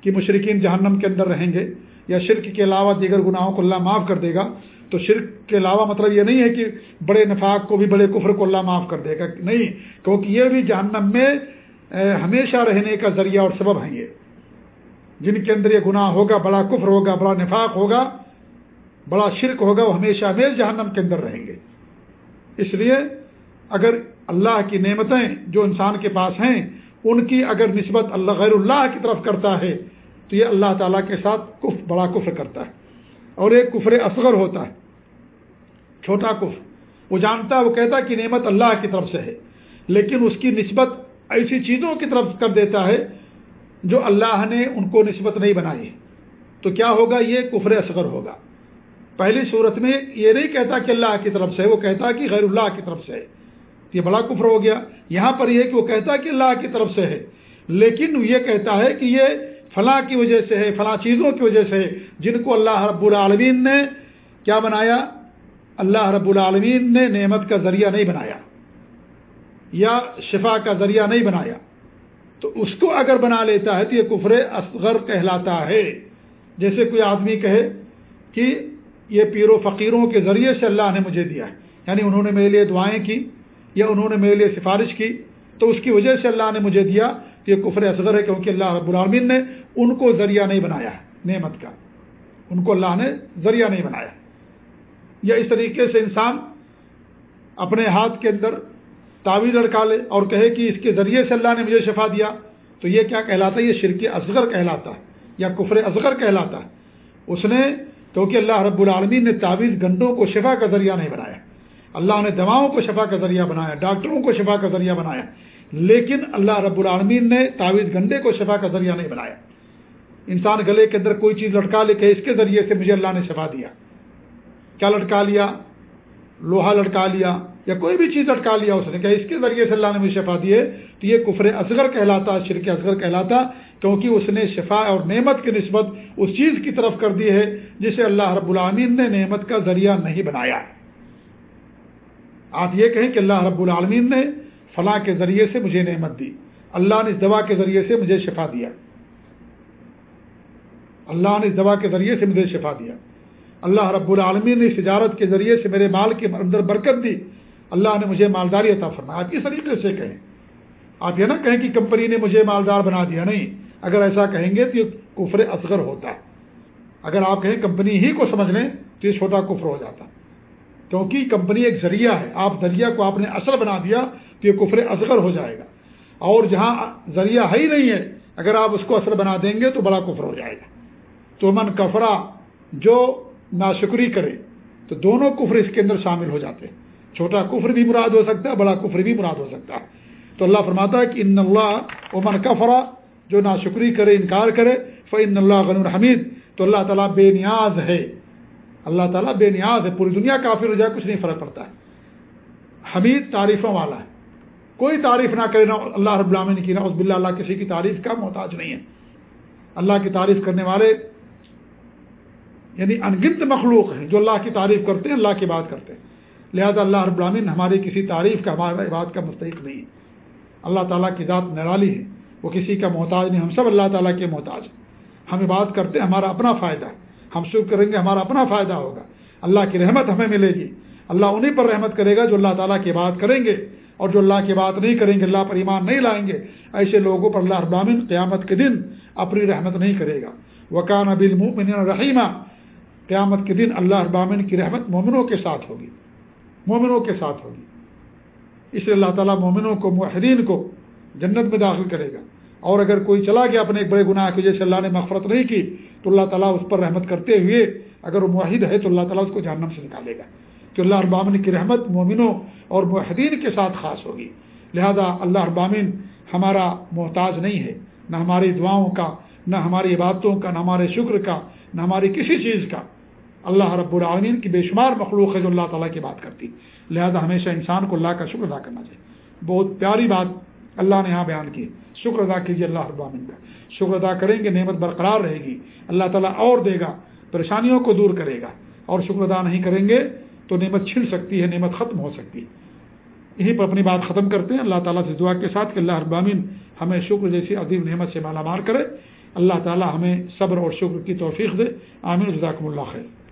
کہ مشرقین جہنم کے اندر رہیں گے، یا شرک کے علاوہ دیگر گناہوں کو اللہ معاف کر دے گا تو شرک کے علاوہ مطلب یہ نہیں ہے کہ بڑے نفاق کو بھی بڑے کفر کو اللہ معاف کر دے گا، نہیں، کیونکہ یہ بھی جہنم میں ہمیشہ رہنے کا ذریعہ اور سبب ہیں یہ۔ جن کے اندر یہ گناہ ہوگا، بڑا کفر ہوگا، بڑا نفاق ہوگا، بڑا شرک ہوگا، وہ ہمیشہ ہمیش جہنم کے اندر رہیں گے۔ اس لیے اگر اللہ کی نعمتیں جو انسان کے پاس ہیں، ان کی اگر نسبت اللہ غیر اللہ کی طرف کرتا ہے، تو یہ اللہ تعالیٰ کے ساتھ کف، بڑا کفر کرتا ہے۔ اور ایک کفر اصغر ہوتا ہے۔ چھوٹا کف وہ جانتا ہے، وہ کہتا ہے کہ نعمت اللہ کی طرف سے ہے۔ لیکن اس کی نسبت ایسی چیزوں کی طرف کر دیتا ہے جو اللہ نے ان کو نسبت نہیں بنائی۔ تو کیا ہوگا؟ یہ کفر اصغر ہوگا۔ پہلی صورت میں یہ نہیں کہتا کہ اللہ کی طرف سے وہ کہتا کہ غیر اللہ کی طرف سے ہے۔ یہ بڑا کفر ہو گیا۔ یہاں پر یہ کہ وہ کہتا کہ اللہ کی طرف سے ہے۔ لیکن یہ کہتا ہے کہ یہ فلاں کی وجہ سے ہے، فلاں چیزوں کی وجہ سے ہے۔ جن کو اللہ رب العالمین نے کیا بنایا؟ اللہ رب العالمین نے نعمت کا ذریعہ نہیں بنایا، یا شفا کا ذریعہ نہیں بنایا۔ تو اس کو اگر بنا لیتا ہے تو یہ کفر اصغر کہلاتا ہے۔ جیسے کوئی آدمی کہے کہ یہ پیر و فقیروں کے ذریعے سے اللہ نے مجھے دیا ہے یعنی انہوں نے میرے لیے دعائیں کی یا انہوں نے میرے لیے سفارش کی، تو اس کی وجہ سے اللہ نے مجھے دیا۔ تو یہ کفر اصغر ہے کیونکہ اللہ رب العالمین نے ان کو ذریعہ نہیں بنایا ہے، نعمت کا۔ ان کو اللہ نے ذریعہ نہیں بنایا یا اس طریقے سے انسان اپنے ہاتھ کے اندر تعویذ لڑکا لے اور کہے کہ اس کے ذریعے سے اللہ نے مجھے شفا دیا، تو یہ کیا کہلاتا ہے؟ یہ شرک اصغر کہلاتا ہے یا کفر اصغر کہلاتا ہے۔ اس نے کیونکہ اللہ رب العالمین نے تعویذ گنڈوں کو شفا کا ذریعہ نہیں بنایا، اللہ نے دواؤں کو شفا کا ذریعہ بنایا، ڈاکٹروں کو شفا کا ذریعہ بنایا لیکن اللہ رب العالمین نے تعویذ گنڈے کو شفا کا ذریعہ نہیں بنایا۔ انسان گلے کے اندر کوئی چیز لٹکا لے کہ اس کے ذریعے سے مجھے اللہ نے شفا دیا۔ کیا لٹکا لیا؟ لوہا لٹکا لیا یا کوئی بھی چیز لٹکا لیا اس نے کہ اس کے ذریعے سے اللہ نے مجھے شفا دیے تو یہ کفر اصغر کہلاتا، شرک اصغر کہلاتا، کیونکہ اس نے شفا اور نعمت کی نسبت اس چیز کی طرف کر دی ہے جسے اللہ رب العالمین نے نعمت کا ذریعہ نہیں بنایا۔ آپ یہ کہیں کہ اللہ رب العالمین نے فلاں کے ذریعے سے مجھے نعمت دی۔ اللہ نے اس دوا کے ذریعے سے مجھے شفا دیا۔ اللہ نے اس دوا کے ذریعے سے مجھے شفا دیا۔ اللہ رب العالمین نے اس تجارت کے ذریعے سے میرے مال کے اندر برکت دی۔ اللہ نے مجھے مالداری عطا فرمایا۔ آپ اس طریقے سے کہیں۔ آپ یہ نہ کہیں کہ کمپنی نے مجھے مالدار بنا دیا، نہیں۔ اگر ایسا کہیں گے تو یہ کفر اصغر ہوتا ہے۔ اگر آپ کہیں کمپنی ہی کو سمجھ لیں تو یہ چھوٹا کفر ہو جاتا۔ کیونکہ کمپنی ایک ذریعہ ہے۔ آپ ذریعہ کو آپ نے اصل بنا دیا۔ تو یہ کفر اصغر ہو جائے گا۔ اور جہاں ذریعہ ہے ہی نہیں ہے، اگر آپ اس کو اصل بنا دیں گے تو بڑا کفر ہو جائے گا۔ تو من کفرا، جو ناشکری کرے، تو دونوں کفر اس کے اندر شامل ہو جاتے ہیں۔ چھوٹا کفر بھی مراد ہو سکتا ہے، بڑا کفر بھی مراد ہو سکتا ہے۔ تو اللہ فرماتا ہے کہ ان اللہ عمن کفرا، جو ناشکری کرے، انکار کرے فن اللہ غن الحمید تو اللہ تعالیٰ بے نیاز ہے۔ اللہ تعالیٰ بے نیاز ہے، پوری دنیا کافر ہو جائے، کچھ نہیں فرق پڑتا ہے۔ حمید تعریفوں والا ہے۔ کوئی تعریف نہ کرے، نہ اللہ رب العالمین کی، نہ اس بلّہ اللہ کسی کی تعریف کا محتاج نہیں ہے۔ اللہ کی تعریف کرنے والے یعنی انگنت مخلوق ہیں، جو اللہ کی تعریف کرتے ہیں، اللہ کی بات کرتے ہیں۔ لہذا اللہ رب العالمین ہماری کسی تعریف کا ہمارے بات کا مستحق نہیں ہے۔ اللہ تعالیٰ کی ذات نرالی ہے، وہ کسی کا محتاج نہیں، ہم سب اللہ تعالیٰ کے محتاج ہیں۔ ہم بات کرتے ہیں، ہمارا اپنا فائدہ ہے۔ ہم شکر کریں گے، ہمارا اپنا فائدہ ہوگا۔ اللہ کی رحمت ہمیں ملے گی۔ اللہ انہیں پر رحمت کرے گا جو اللہ تعالیٰ کی بات کریں گے۔ اور جو اللہ کی بات نہیں کریں گے، اللہ پر ایمان نہیں لائیں گے، ایسے لوگوں پر اللہ ابامن قیامت کے دن اپنی رحمت نہیں کرے گا۔ وکان ابل رحیمہ قیامت کے دن اللہ ابامن کی رحمت مومنوں کے ساتھ ہوگی۔ مومنوں کے ساتھ ہوگی۔ اس لیے اللہ تعالیٰ مومنوں کو معاہدین کو جنت میں داخل کرے گا۔ اور اگر کوئی چلا گیا اپنے ایک بڑے گناہ کی جیسے اللہ نے مغفرت نہیں کی، تو اللہ تعالیٰ اس پر رحمت کرتے ہوئے اگر وہ معاہد ہے تو اللہ تعالیٰ اس کو جہنم سے نکالے گا۔ کہ اللہ ابامن کی رحمت مومنوں اور معاہدین کے ساتھ خاص ہوگی۔ لہذا اللہ ابامین ہمارا محتاج نہیں ہے، نہ ہماری دعاؤں کا، نہ ہماری عبادتوں کا، نہ ہمارے شکر کا، نہ ہماری کسی چیز کا۔ اللہ رب العالمین کی بے شمار مخلوق ہے جو اللہ تعالیٰ کی بات کرتی۔ لہذا ہمیشہ انسان کو اللہ کا شکر ادا کرنا چاہیے۔ بہت پیاری بات اللہ نے یہاں بیان کی۔ شکر ادا کیجیے اللہ رب العالمین کا۔ شکر ادا کریں گے، نعمت برقرار رہے گی۔ اللہ تعالیٰ اور دے گا، پریشانیوں کو دور کرے گا۔ اور شکر ادا نہیں کریں گے تو نعمت چھن سکتی ہے، نعمت ختم ہو سکتی ہے۔ یہیں پر اپنی بات ختم کرتے ہیں۔ اللہ تعالیٰ سے دعا کے ساتھ کہ اللہ ابامین ہمیں شکر جیسی عظیم نعمت سے مالا مار کرے۔ اللہ تعالیٰ ہمیں صبر اور شکر کی توفیق دے۔ عامر جزاکم اللہ خیر۔